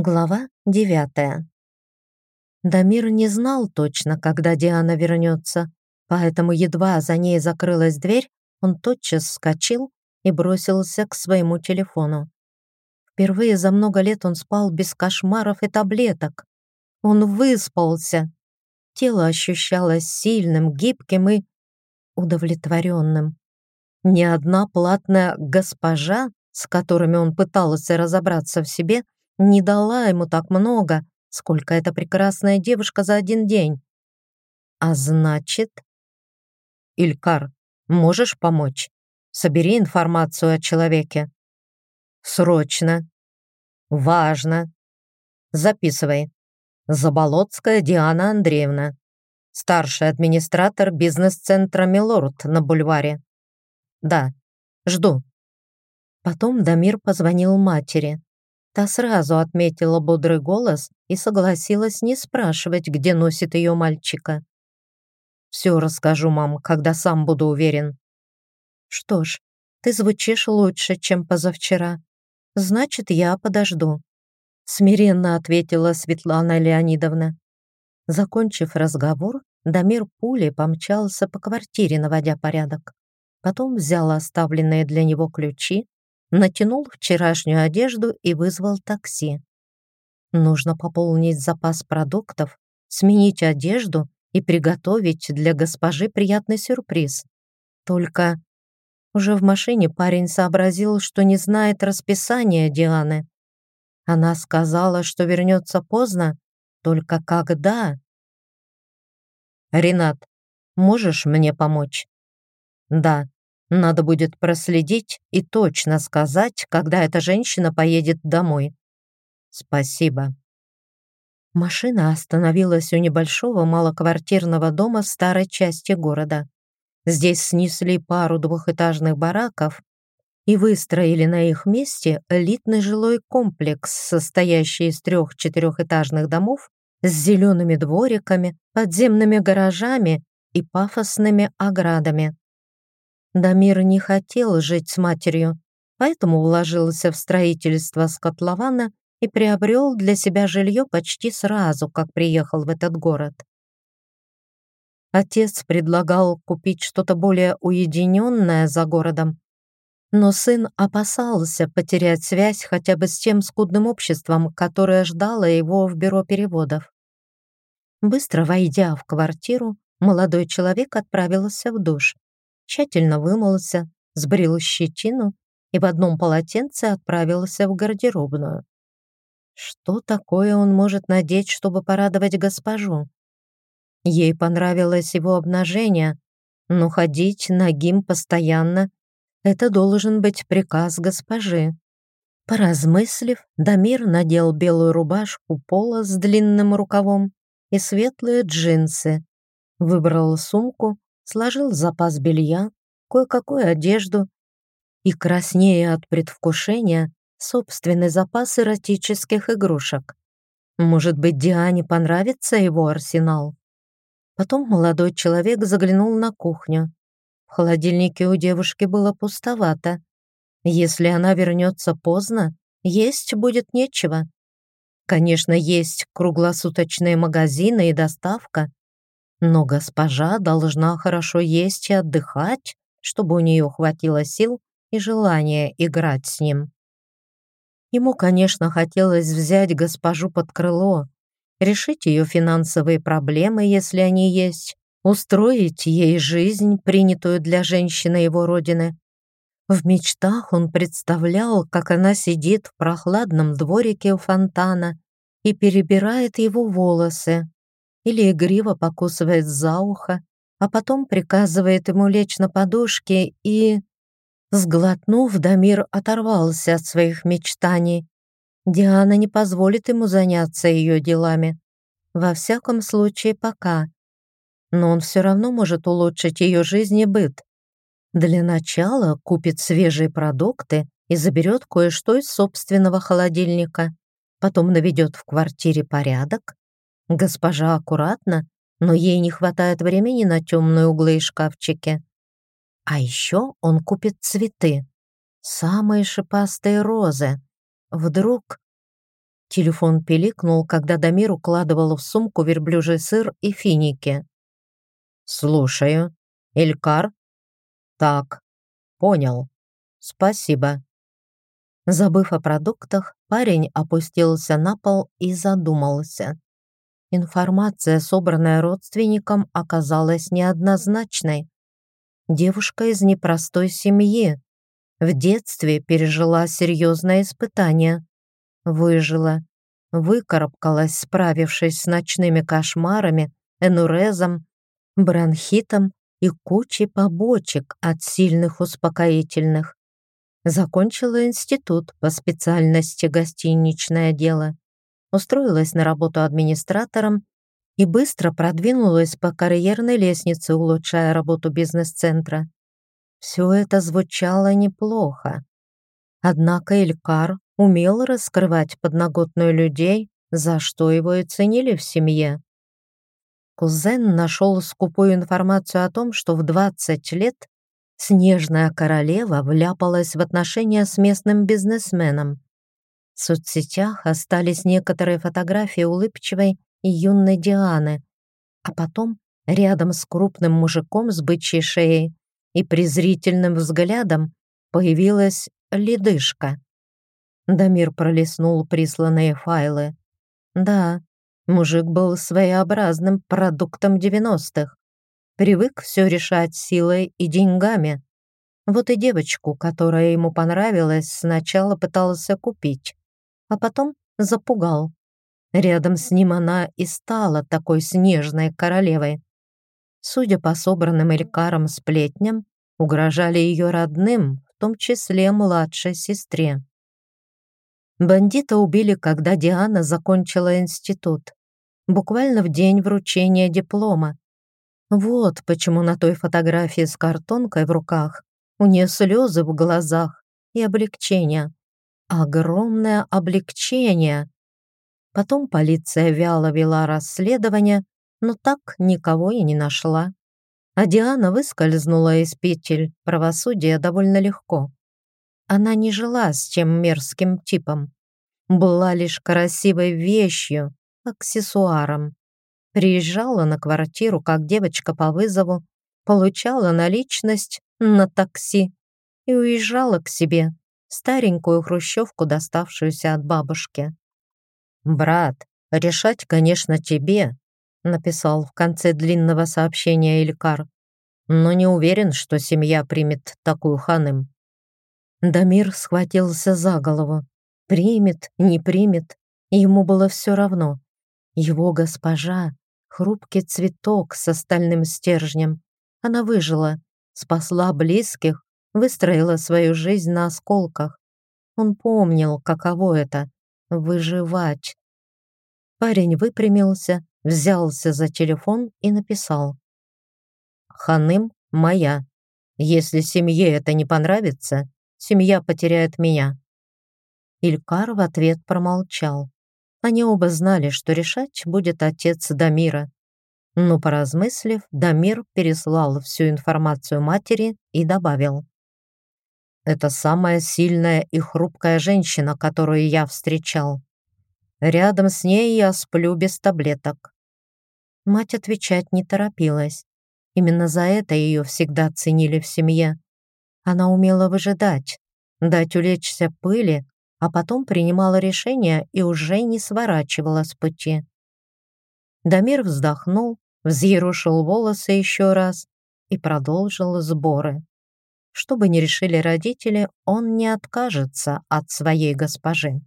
Глава девятая. Дамир не знал точно, когда Диана вернется, поэтому едва за ней закрылась дверь, он тотчас вскочил и бросился к своему телефону. Впервые за много лет он спал без кошмаров и таблеток. Он выспался. Тело ощущалось сильным, гибким и удовлетворенным. Ни одна платная госпожа, с которыми он пытался разобраться в себе, не дала ему так много, сколько эта прекрасная девушка за один день. А значит... Илькар, можешь помочь? Собери информацию о человеке. Срочно. Важно. Записывай. Заболоцкая Диана Андреевна. Старший администратор бизнес-центра «Милорд» на бульваре. Да, жду. Потом Дамир позвонил матери. Та сразу отметила бодрый голос и согласилась не спрашивать, где носит ее мальчика. «Все расскажу, мам, когда сам буду уверен». «Что ж, ты звучишь лучше, чем позавчера. Значит, я подожду», — смиренно ответила Светлана Леонидовна. Закончив разговор, Дамир пулей помчался по квартире, наводя порядок. Потом взял оставленные для него ключи натянул вчерашнюю одежду и вызвал такси. Нужно пополнить запас продуктов, сменить одежду и приготовить для госпожи приятный сюрприз. Только уже в машине парень сообразил, что не знает расписания Дианы. Она сказала, что вернется поздно, только когда? «Ренат, можешь мне помочь?» «Да», надо будет проследить и точно сказать, когда эта женщина поедет домой. Спасибо. Машина остановилась у небольшого малоквартирного дома в старой части города. Здесь снесли пару двухэтажных бараков и выстроили на их месте элитный жилой комплекс, состоящий из трех четырехэтажных домов с зелеными двориками, подземными гаражами и пафосными оградами. Дамир не хотел жить с матерью, поэтому вложился в строительство с и приобрел для себя жилье почти сразу, как приехал в этот город. Отец предлагал купить что-то более уединенное за городом, но сын опасался потерять связь хотя бы с тем скудным обществом, которое ждало его в бюро переводов. Быстро войдя в квартиру, молодой человек отправился в душ тщательно вымылся, сбрил щетину и в одном полотенце отправился в гардеробную. Что такое он может надеть, чтобы порадовать госпожу? Ей понравилось его обнажение, но ходить нагим постоянно — это должен быть приказ госпожи. Поразмыслив, Дамир надел белую рубашку пола с длинным рукавом и светлые джинсы, выбрал сумку сложил запас белья, кое-какую одежду и, краснея от предвкушения, собственный запас эротических игрушек. Может быть, Диане понравится его арсенал? Потом молодой человек заглянул на кухню. В холодильнике у девушки было пустовато. Если она вернется поздно, есть будет нечего. Конечно, есть круглосуточные магазины и доставка, но госпожа должна хорошо есть и отдыхать, чтобы у нее хватило сил и желания играть с ним. Ему, конечно, хотелось взять госпожу под крыло, решить ее финансовые проблемы, если они есть, устроить ей жизнь, принятую для женщины его родины. В мечтах он представлял, как она сидит в прохладном дворике у фонтана и перебирает его волосы, или игриво покусывает за ухо, а потом приказывает ему лечь на подушке и... Сглотнув, Дамир оторвался от своих мечтаний. Диана не позволит ему заняться ее делами. Во всяком случае, пока. Но он все равно может улучшить ее жизнь и быт. Для начала купит свежие продукты и заберет кое-что из собственного холодильника. Потом наведет в квартире порядок, Госпожа аккуратна, но ей не хватает времени на темные углы и шкафчики. А еще он купит цветы. Самые шипастые розы. Вдруг... Телефон пиликнул, когда Дамир укладывал в сумку верблюжий сыр и финики. «Слушаю. Илькар?» «Так. Понял. Спасибо». Забыв о продуктах, парень опустился на пол и задумался. Информация, собранная родственником, оказалась неоднозначной. Девушка из непростой семьи. В детстве пережила серьезное испытание. Выжила. Выкарабкалась, справившись с ночными кошмарами, энурезом, бронхитом и кучей побочек от сильных успокоительных. Закончила институт по специальности гостиничное дело. Устроилась на работу администратором и быстро продвинулась по карьерной лестнице, улучшая работу бизнес-центра. Все это звучало неплохо. Однако Илькар умел раскрывать подноготную людей, за что его и ценили в семье. Кузен нашел скупую информацию о том, что в 20 лет снежная королева вляпалась в отношения с местным бизнесменом. В соцсетях остались некоторые фотографии улыбчивой и юной Дианы, а потом рядом с крупным мужиком с бычьей шеей и презрительным взглядом появилась ледышка. Дамир пролистнул присланные файлы. Да, мужик был своеобразным продуктом девяностых. Привык все решать силой и деньгами. Вот и девочку, которая ему понравилась, сначала пытался купить, а потом запугал. Рядом с ним она и стала такой снежной королевой. Судя по собранным Элькаром сплетням, угрожали ее родным, в том числе младшей сестре. Бандита убили, когда Диана закончила институт. Буквально в день вручения диплома. Вот почему на той фотографии с картонкой в руках у нее слезы в глазах и облегчение. Огромное облегчение. Потом полиция вяло вела расследование, но так никого и не нашла. А Диана выскользнула из петель правосудия довольно легко. Она не жила с тем мерзким типом. Была лишь красивой вещью, аксессуаром. Приезжала на квартиру как девочка по вызову, получала наличность на такси и уезжала к себе, старенькую хрущевку, доставшуюся от бабушки. «Брат, решать, конечно, тебе», написал в конце длинного сообщения Илькар, но не уверен, что семья примет такую ханым. Дамир схватился за голову. Примет, не примет, ему было все равно. Его госпожа — хрупкий цветок с остальным стержнем. Она выжила, спасла близких, выстроила свою жизнь на осколках. Он помнил, каково это — выживать. Парень выпрямился, взялся за телефон и написал. «Ханым моя. Если семье это не понравится, семья потеряет меня». Илькар в ответ промолчал. Они оба знали, что решать будет отец Дамира. Но, поразмыслив, Дамир переслал всю информацию матери и добавил. «Это самая сильная и хрупкая женщина, которую я встречал. Рядом с ней я сплю без таблеток». Мать отвечать не торопилась. Именно за это ее всегда ценили в семье. Она умела выжидать, дать улечься пыли, а потом принимала решение и уже не сворачивала с пути. Дамир вздохнул, взъерушил волосы еще раз и продолжил сборы. Что бы ни решили родители, он не откажется от своей госпожи.